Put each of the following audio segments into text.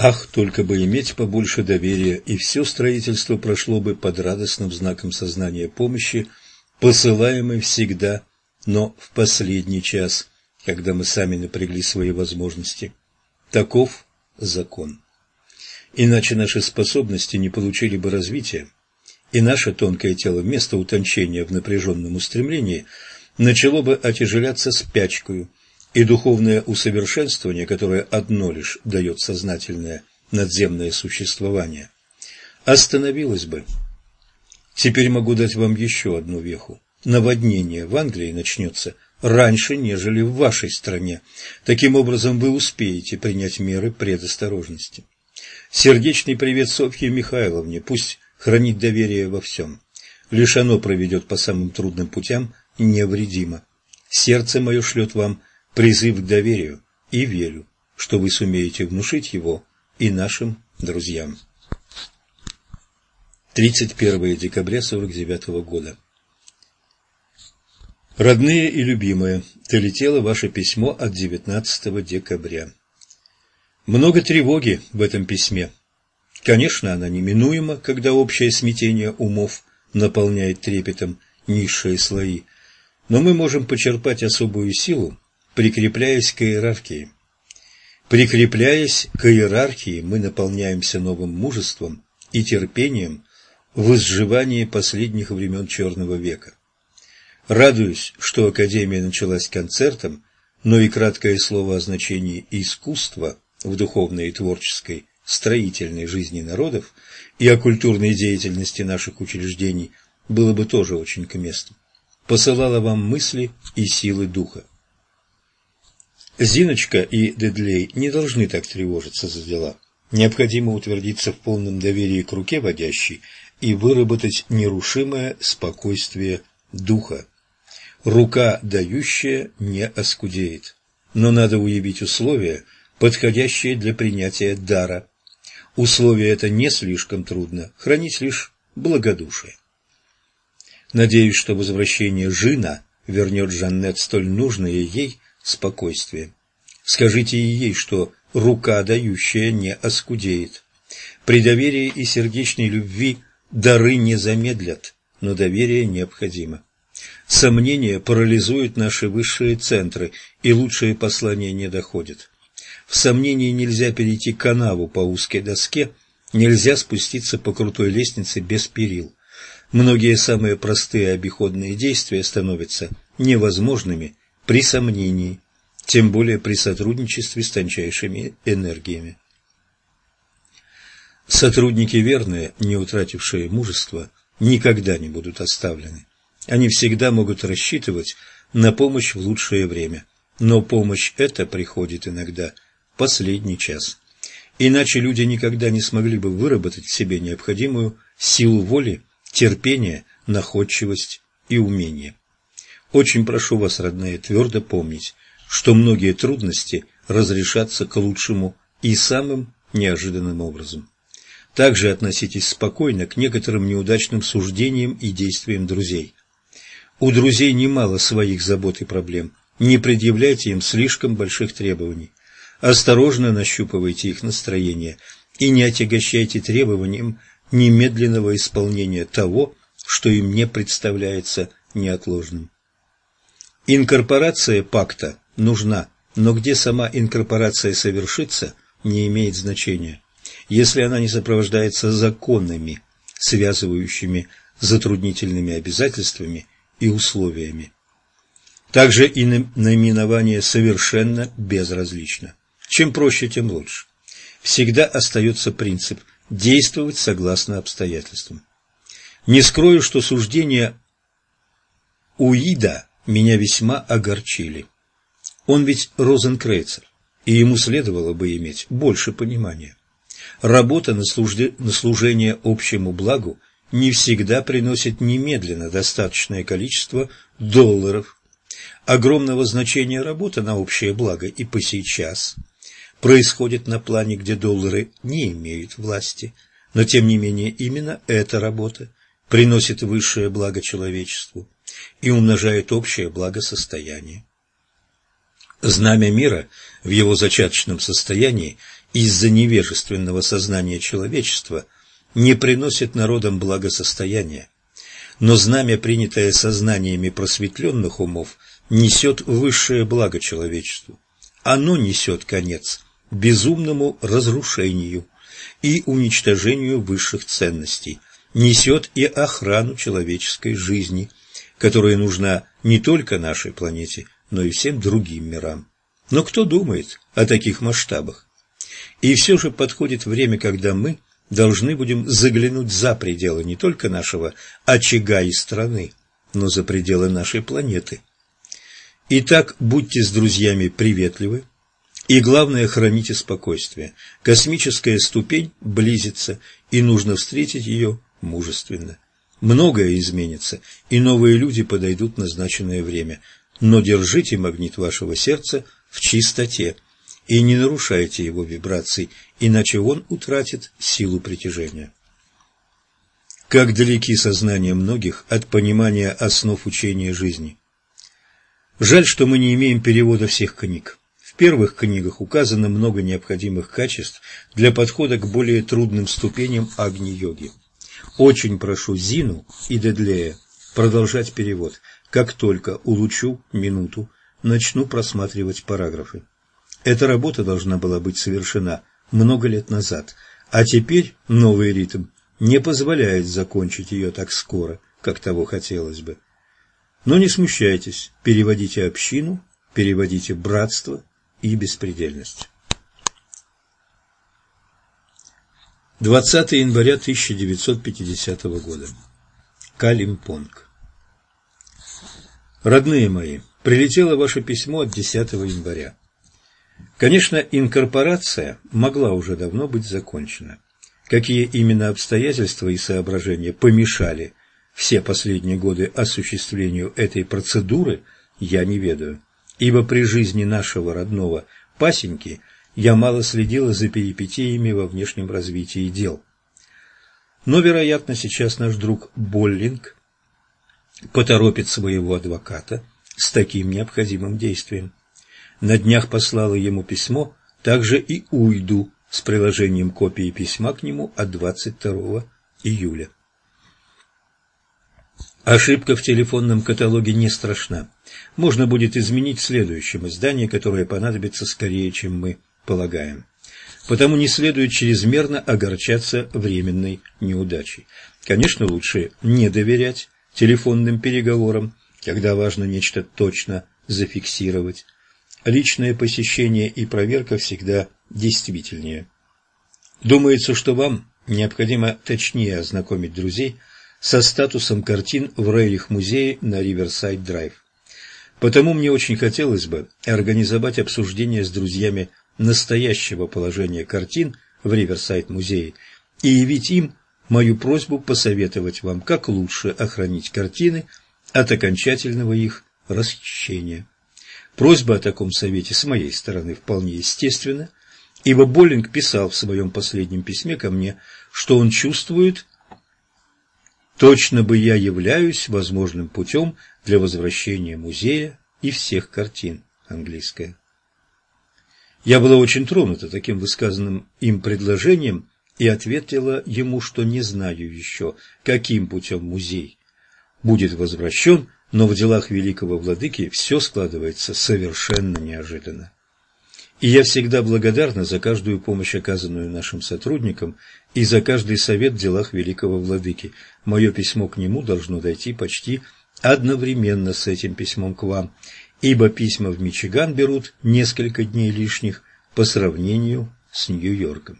Ах, только бы иметь побольше доверия, и все строительство прошло бы под радостным знаком сознания помощи, посылаемой всегда, но в последний час, когда мы сами напрягли свои возможности. Таков закон. Иначе наши способности не получили бы развития, и наше тонкое тело вместо утончения в напряженном устремлении начало бы отяжеляться спячкою, и духовное усовершенствование, которое одно лишь дает сознательное надземное существование, остановилось бы. Теперь могу дать вам еще одну веху. Наводнение в Англии начнется раньше, нежели в вашей стране. Таким образом, вы успеете принять меры предосторожности. Сердечный привет Софье Михайловне, пусть хранит доверие во всем. Лишь оно проведет по самым трудным путям невредимо. Сердце мое шлет вам призыв к доверию и верю, что вы сумеете внушить его и нашим друзьям. 31 декабря 49 года. Родные и любимые, долетело ваше письмо от 19 декабря. Много тревоги в этом письме. Конечно, она неминуема, когда общее смятение умов наполняет трепетом низшие слои, но мы можем почерпать особую силу прикрепляясь к иерархии. Прикрепляясь к иерархии, мы наполняемся новым мужеством и терпением в изживании последних времен Черного века. Радуюсь, что Академия началась концертом, но и краткое слово о значении искусства в духовной и творческой строительной жизни народов и о культурной деятельности наших учреждений было бы тоже очень к месту. Посылала вам мысли и силы духа. Зиночка и Дедлей не должны так тревожиться за дела. Необходимо утвердиться в полном доверии к руке водящей и выработать нерушимое спокойствие духа. Рука дающая не оскудеет, но надо уявить условия, подходящие для принятия дара. Условия это не слишком трудно, хранить лишь благодушие. Надеюсь, что возвращение Жина вернет Жаннет столь нужное ей спокойствие. Скажите ей, что рука дающая не оскудеет. При доверии и сердечной любви дары не замедлят, но доверие необходимо. Сомнения парализуют наши высшие центры, и лучшие послания не доходят. В сомнении нельзя перейти канаву по узкой доске, нельзя спуститься по крутой лестнице без перил. Многие самые простые обиходные действия становятся невозможными при сомнении, тем более при сотрудничестве с тончайшими энергиями. Сотрудники верные, не утратившие мужество, никогда не будут оставлены. Они всегда могут рассчитывать на помощь в лучшее время, но помощь эта приходит иногда в последний час. Иначе люди никогда не смогли бы выработать в себе необходимую силу воли, терпения, находчивость и умение. Очень прошу вас, родные, твердо помнить, что многие трудности разрешатся к лучшему и самым неожиданным образом. Также относитесь спокойно к некоторым неудачным суждениям и действиям друзей. У друзей немало своих забот и проблем. Не предъявляйте им слишком больших требований. Осторожно нащупывайте их настроение и не отягощайте требованием немедленного исполнения того, что им не представляется неотложным. Инкорпорация пакта нужна, но где сама инкорпорация совершится, не имеет значения, если она не сопровождается законами, связывающими затруднительными обязательствами и условиями. Также и наименование совершенно безразлично. Чем проще, тем лучше. Всегда остается принцип действовать согласно обстоятельствам. Не скрою, что суждения Уида меня весьма огорчили. Он ведь розенкрейцер, и ему следовало бы иметь больше понимания. Работа на, служде, на служение общему благу не всегда приносит немедленно достаточное количество долларов. Огромного значения работа на общее благо и по сейчас происходит на плане, где доллары не имеют власти, но тем не менее именно эта работа приносит высшее благо человечеству и умножает общее благосостояние. Знамя мира в его зачаточном состоянии из-за невежественного сознания человечества не приносит народам благосостояния. Но знамя, принятое сознаниями просветленных умов, несет высшее благо человечеству. Оно несет конец безумному разрушению и уничтожению высших ценностей, несет и охрану человеческой жизни, которая нужна не только нашей планете, но и всем другим мирам. Но кто думает о таких масштабах? И все же подходит время, когда мы должны будем заглянуть за пределы не только нашего очага и страны, но за пределы нашей планеты. Итак, будьте с друзьями приветливы, и главное, храните спокойствие. Космическая ступень близится, и нужно встретить ее мужественно. Многое изменится, и новые люди подойдут в назначенное время, но держите магнит вашего сердца в чистоте и не нарушайте его вибраций, иначе он утратит силу притяжения. Как далеки сознания многих от понимания основ учения жизни. Жаль, что мы не имеем перевода всех книг. В первых книгах указано много необходимых качеств для подхода к более трудным ступеням Агни-йоги. Очень прошу Зину и Дедлея продолжать перевод. Как только улучшу минуту, начну просматривать параграфы. Эта работа должна была быть совершена много лет назад, а теперь новый ритм не позволяет закончить ее так скоро, как того хотелось бы. Но не смущайтесь, переводите общину, переводите братство и беспредельность. 20 января 1950 года. Калимпонг. Родные мои, прилетело ваше письмо от 10 января. Конечно, инкорпорация могла уже давно быть закончена. Какие именно обстоятельства и соображения помешали все последние годы осуществлению этой процедуры, я не ведаю, ибо при жизни нашего родного пасеньки я мало следила за перипетиями во внешнем развитии дел. Но, вероятно, сейчас наш друг Боллинг поторопит своего адвоката с таким необходимым действием на днях послала ему письмо, также и Уйду с приложением копии письма к нему от 22 июля. Ошибка в телефонном каталоге не страшна. Можно будет изменить в следующем издании, которое понадобится скорее, чем мы полагаем. Потому не следует чрезмерно огорчаться временной неудачей. Конечно, лучше не доверять телефонным переговорам, когда важно нечто точно зафиксировать личное посещение и проверка всегда действительнее. Думается, что вам необходимо точнее ознакомить друзей со статусом картин в Рейлих-музее на Риверсайд-драйв. Потому мне очень хотелось бы организовать обсуждение с друзьями настоящего положения картин в Риверсайд-музее и явить им мою просьбу посоветовать вам, как лучше охранить картины от окончательного их расхищения. Просьба о таком совете с моей стороны вполне естественна, ибо Боллинг писал в своем последнем письме ко мне, что он чувствует, точно бы я являюсь возможным путем для возвращения музея и всех картин. Английская. Я была очень тронута таким высказанным им предложением и ответила ему, что не знаю еще, каким путем музей будет возвращен, но в делах великого владыки все складывается совершенно неожиданно. И я всегда благодарна за каждую помощь, оказанную нашим сотрудникам, и за каждый совет в делах великого владыки. Мое письмо к нему должно дойти почти одновременно с этим письмом к вам, ибо письма в Мичиган берут несколько дней лишних по сравнению с Нью-Йорком.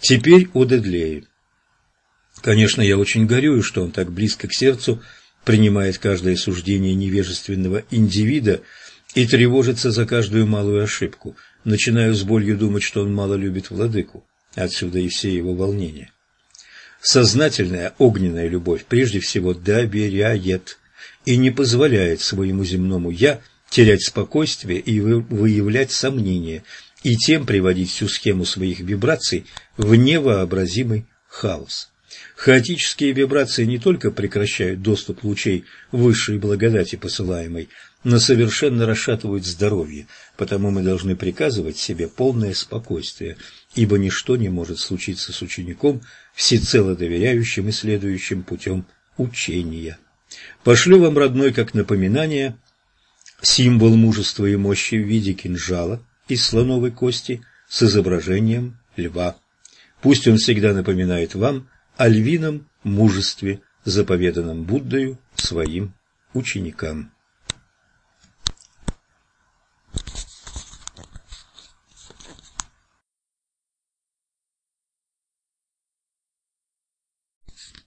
Теперь о Дедлее. Конечно, я очень горюю, что он так близко к сердцу принимает каждое суждение невежественного индивида и тревожится за каждую малую ошибку. Начинаю с болью думать, что он мало любит владыку. Отсюда и все его волнения. Сознательная огненная любовь прежде всего доверяет и не позволяет своему земному «я» терять спокойствие и выявлять сомнения, и тем приводить всю схему своих вибраций в невообразимый хаос. Хаотические вибрации не только прекращают доступ лучей высшей благодати посылаемой, но совершенно расшатывают здоровье, потому мы должны приказывать себе полное спокойствие, ибо ничто не может случиться с учеником, всецело доверяющим и следующим путем учения. Пошлю вам, родной, как напоминание, символ мужества и мощи в виде кинжала из слоновой кости с изображением льва. Пусть он всегда напоминает вам о львином мужестве, заповеданном Буддою своим ученикам.